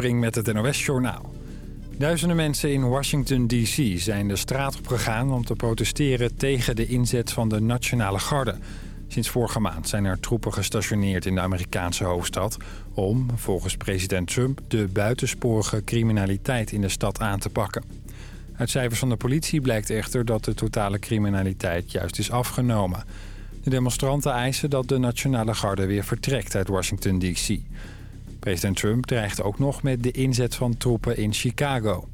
Breng met het NOS-journaal. Duizenden mensen in Washington D.C. zijn de straat op gegaan om te protesteren tegen de inzet van de Nationale Garde. Sinds vorige maand zijn er troepen gestationeerd in de Amerikaanse hoofdstad... om, volgens president Trump, de buitensporige criminaliteit in de stad aan te pakken. Uit cijfers van de politie blijkt echter dat de totale criminaliteit juist is afgenomen. De demonstranten eisen dat de Nationale Garde weer vertrekt uit Washington D.C. President Trump dreigt ook nog met de inzet van troepen in Chicago.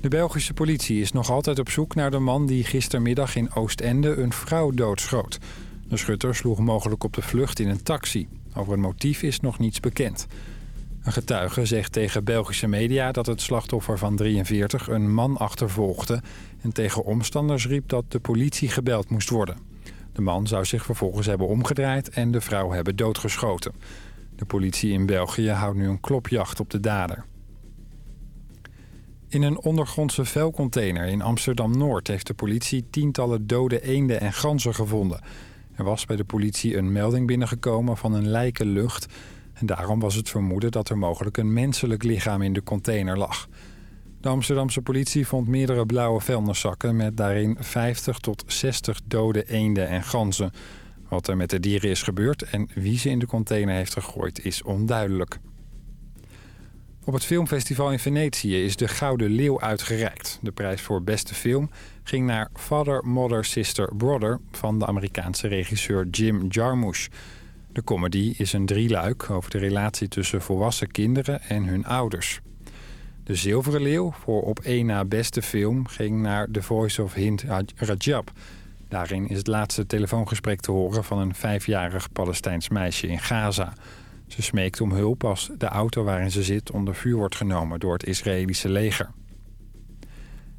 De Belgische politie is nog altijd op zoek naar de man die gistermiddag in Oostende een vrouw doodschoot. De schutter sloeg mogelijk op de vlucht in een taxi. Over het motief is nog niets bekend. Een getuige zegt tegen Belgische media dat het slachtoffer van 43 een man achtervolgde... en tegen omstanders riep dat de politie gebeld moest worden. De man zou zich vervolgens hebben omgedraaid en de vrouw hebben doodgeschoten. De politie in België houdt nu een klopjacht op de dader. In een ondergrondse vuilcontainer in Amsterdam-Noord... heeft de politie tientallen dode eenden en ganzen gevonden. Er was bij de politie een melding binnengekomen van een lijkenlucht... en daarom was het vermoeden dat er mogelijk een menselijk lichaam in de container lag. De Amsterdamse politie vond meerdere blauwe vuilniszakken... met daarin 50 tot 60 dode eenden en ganzen... Wat er met de dieren is gebeurd en wie ze in de container heeft gegooid is onduidelijk. Op het filmfestival in Venetië is de Gouden Leeuw uitgereikt. De prijs voor beste film ging naar Father, Mother, Sister, Brother... van de Amerikaanse regisseur Jim Jarmusch. De comedy is een drieluik over de relatie tussen volwassen kinderen en hun ouders. De Zilveren Leeuw voor op één na beste film ging naar The Voice of Hind Rajab... Daarin is het laatste telefoongesprek te horen van een vijfjarig Palestijns meisje in Gaza. Ze smeekt om hulp als de auto waarin ze zit onder vuur wordt genomen door het Israëlische leger.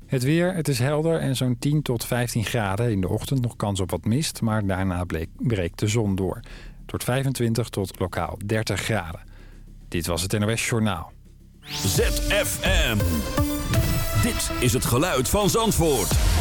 Het weer, het is helder en zo'n 10 tot 15 graden. In de ochtend nog kans op wat mist, maar daarna breekt de zon door. Tot 25 tot lokaal 30 graden. Dit was het NOS Journaal. ZFM. Dit is het geluid van Zandvoort.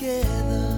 together.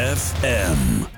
ZFM.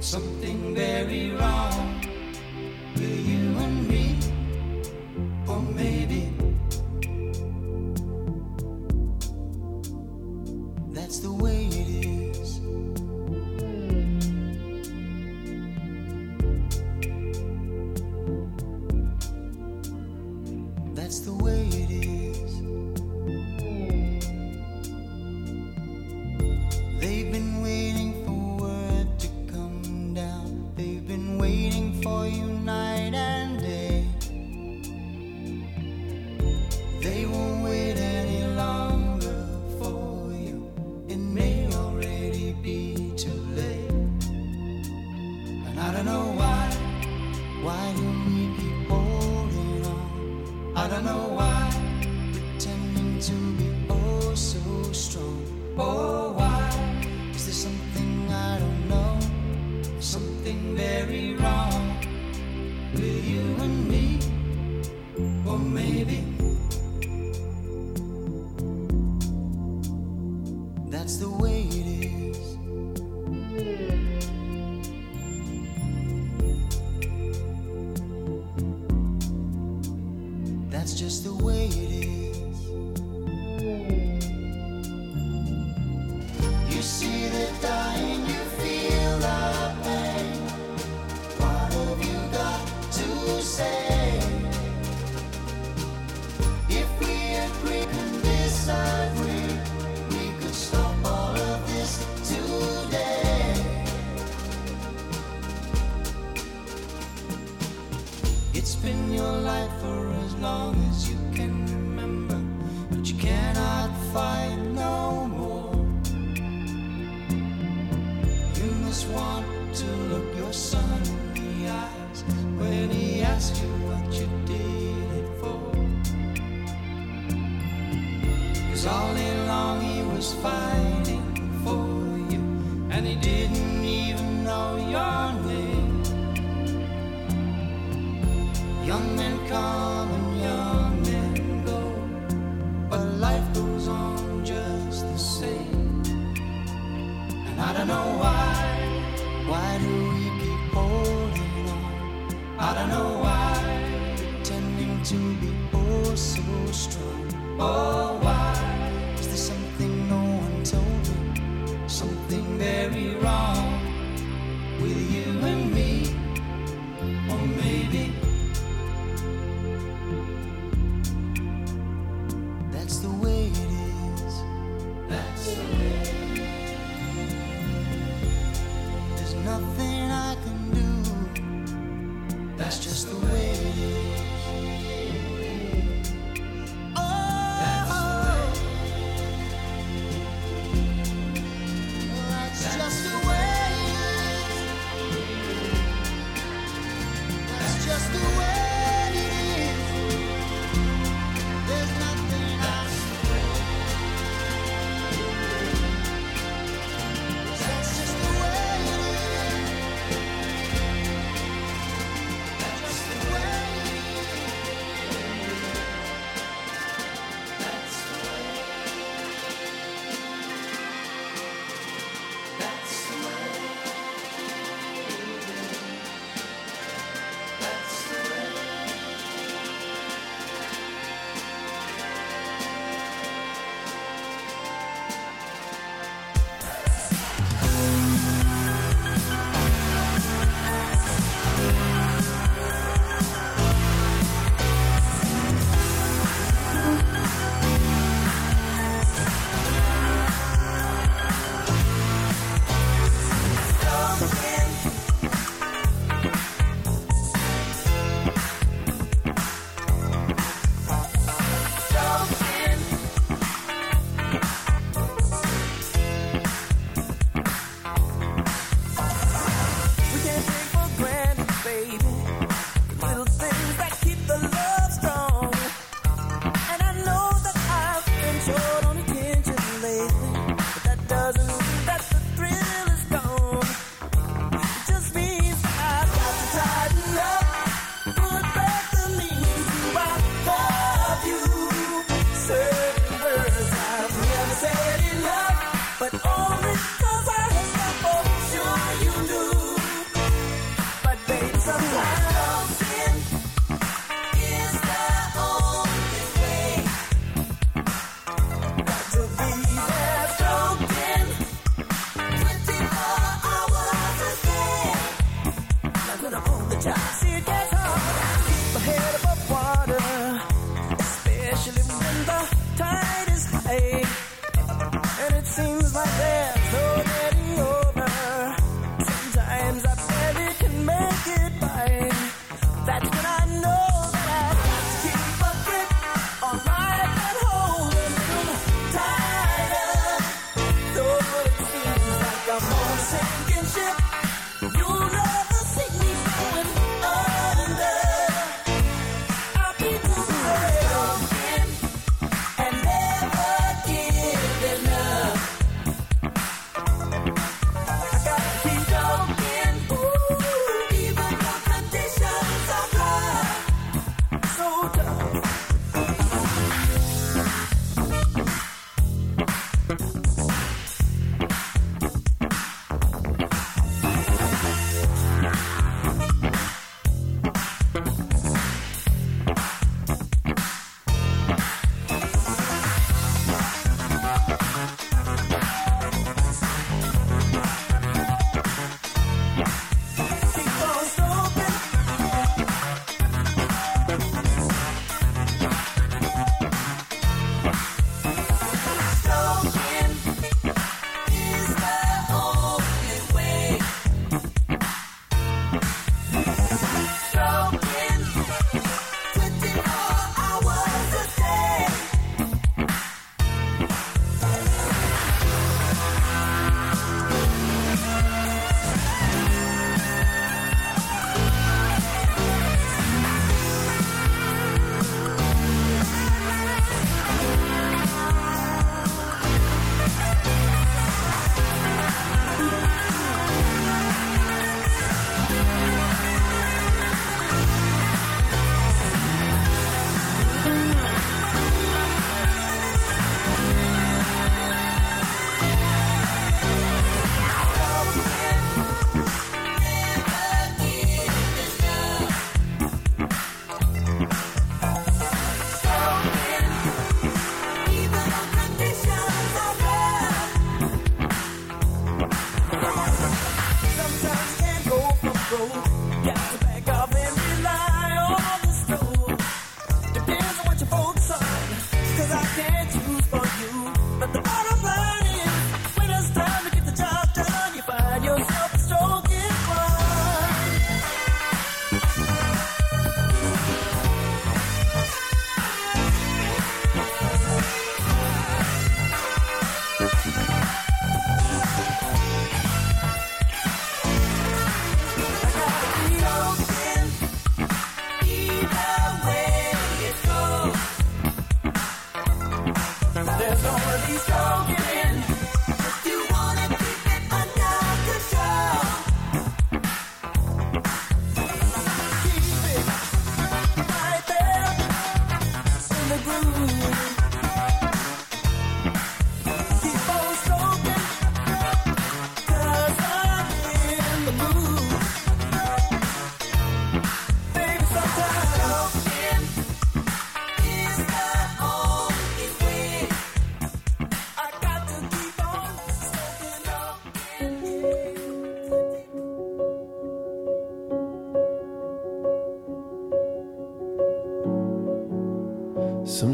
something very wrong.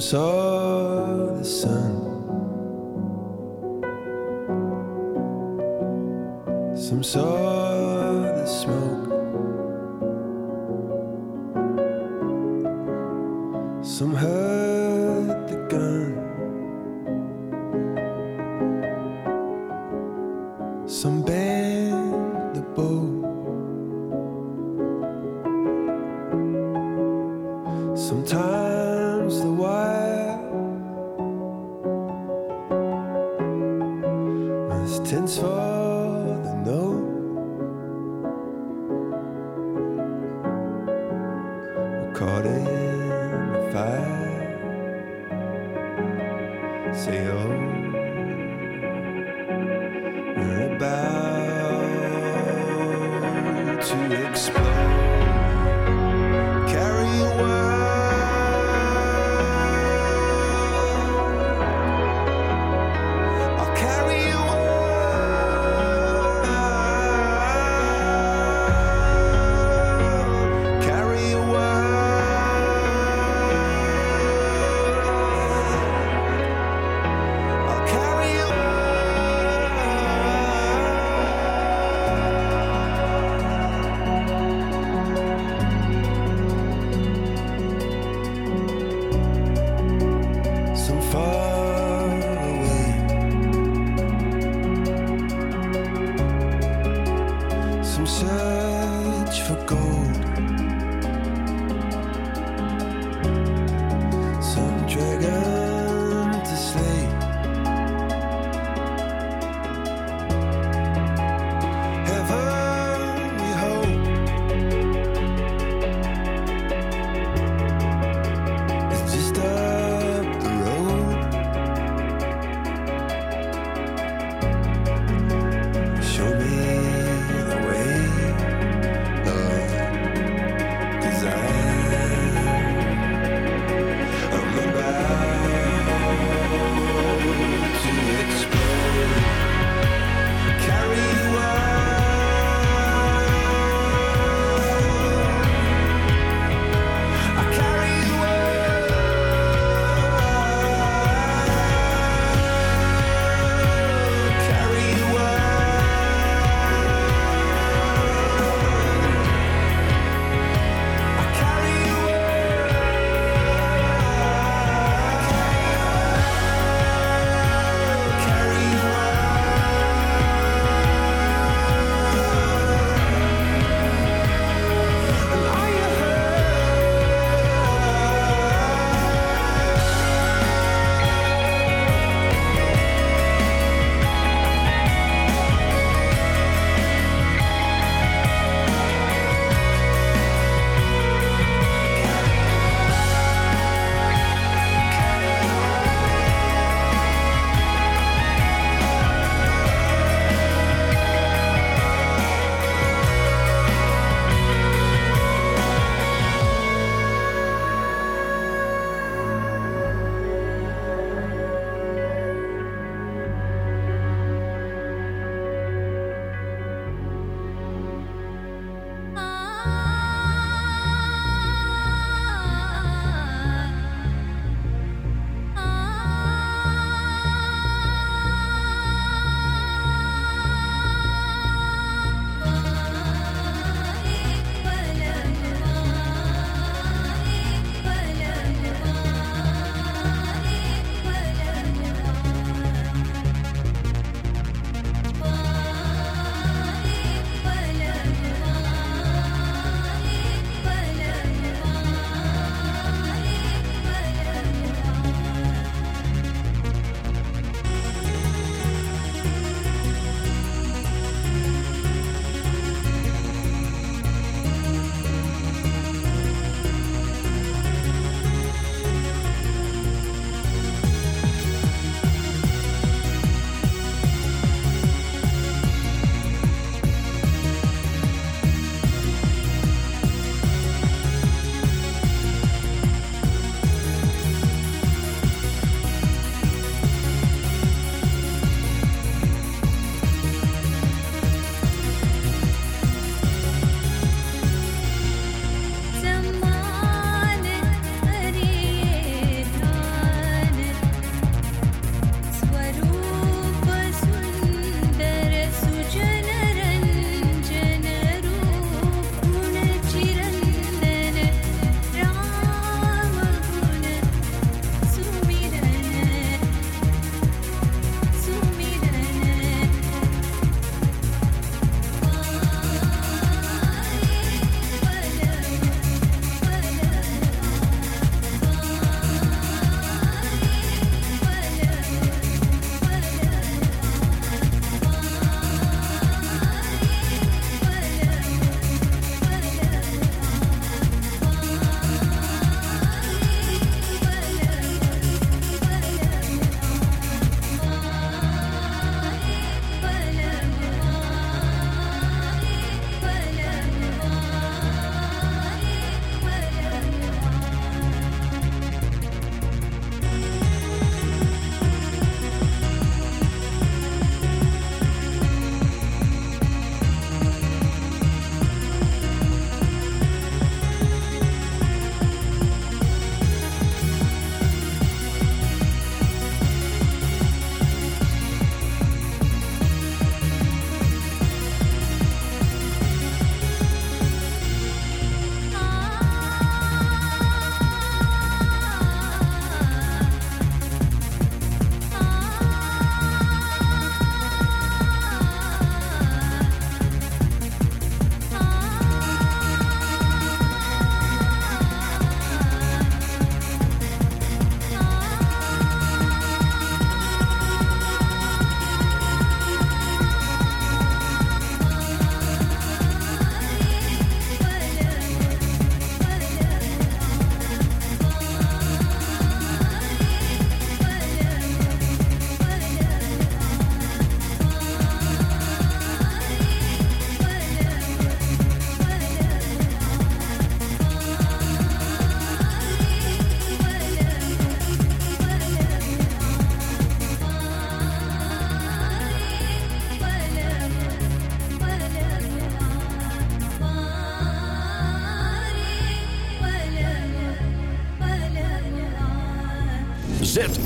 So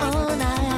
all night.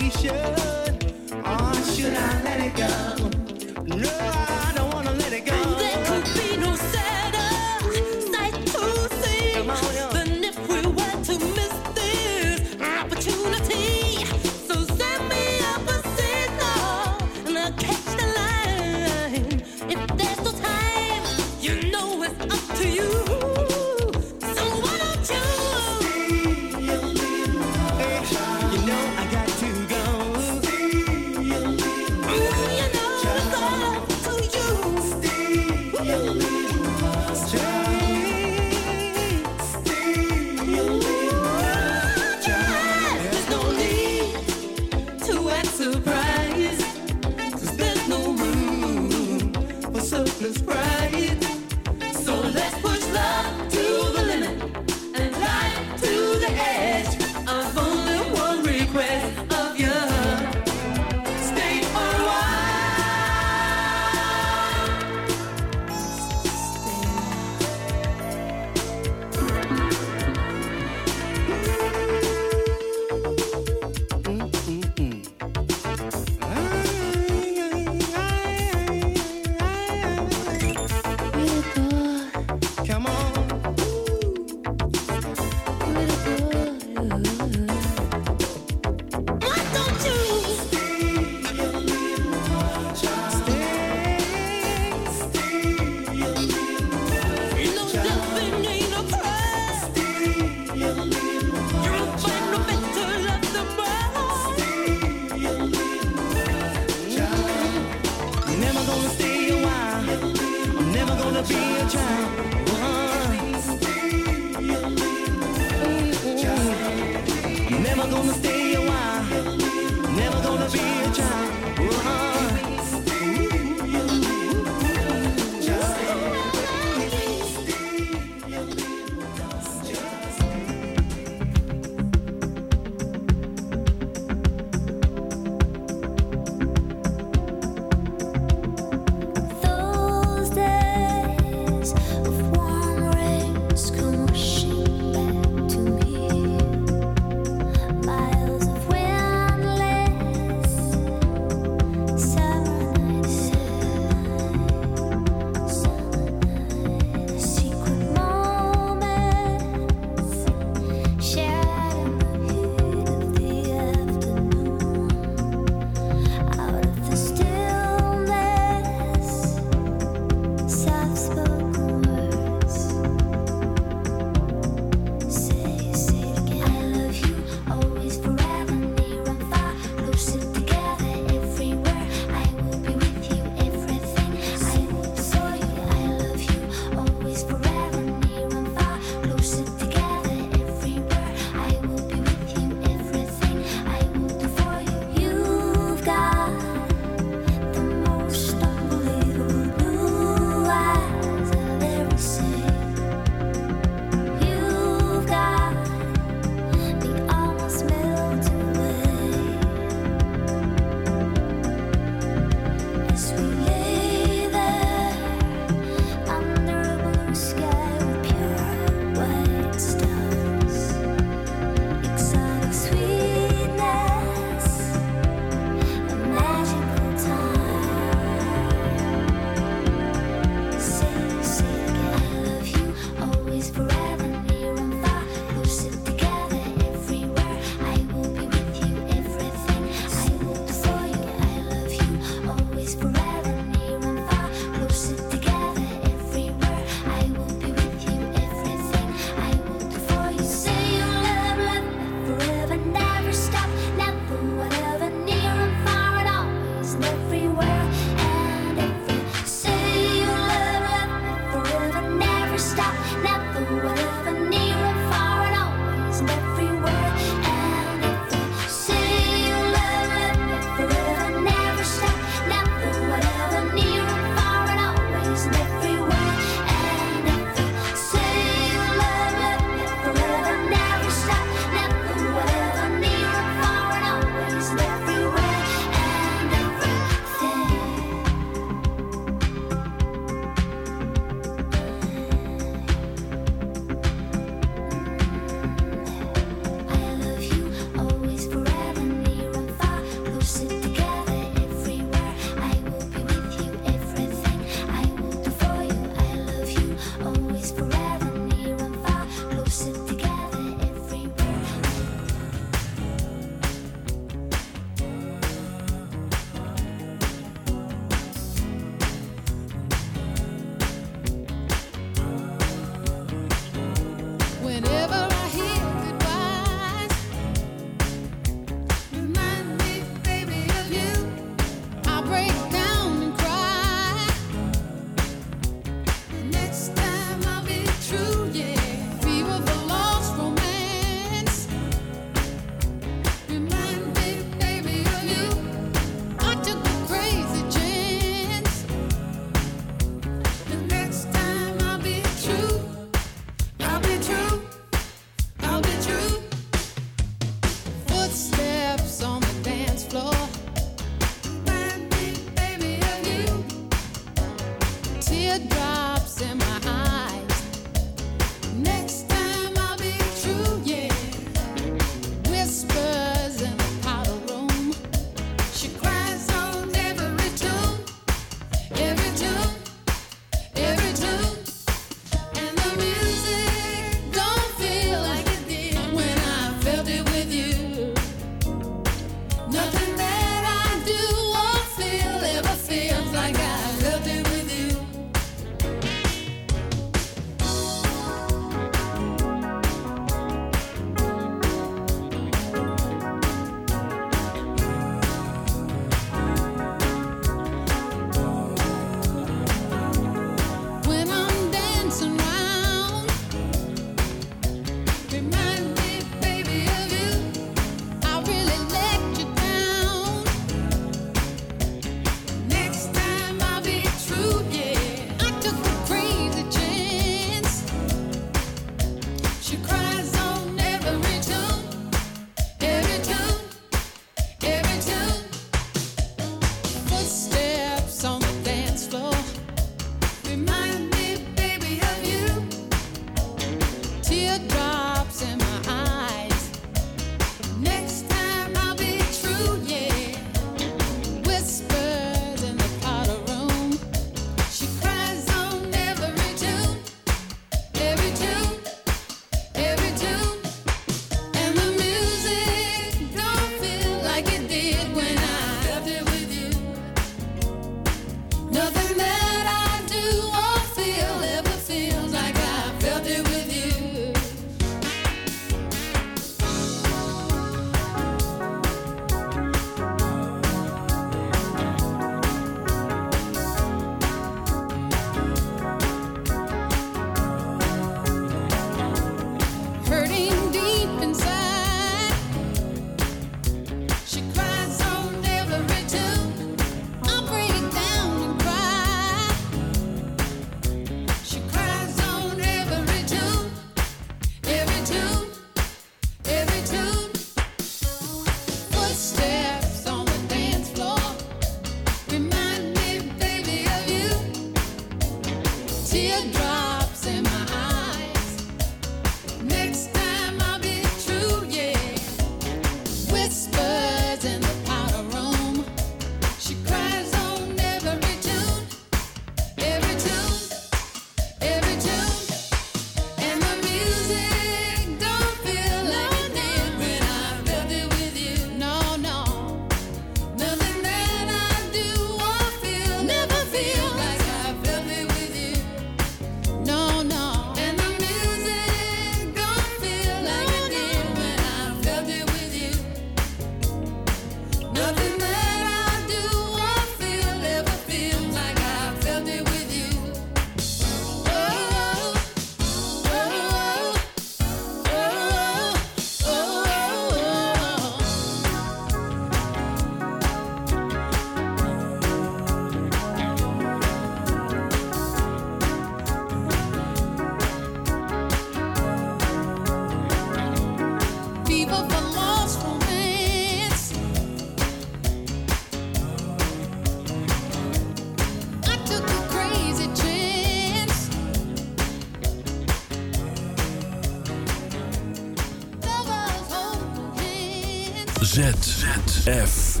ZFM.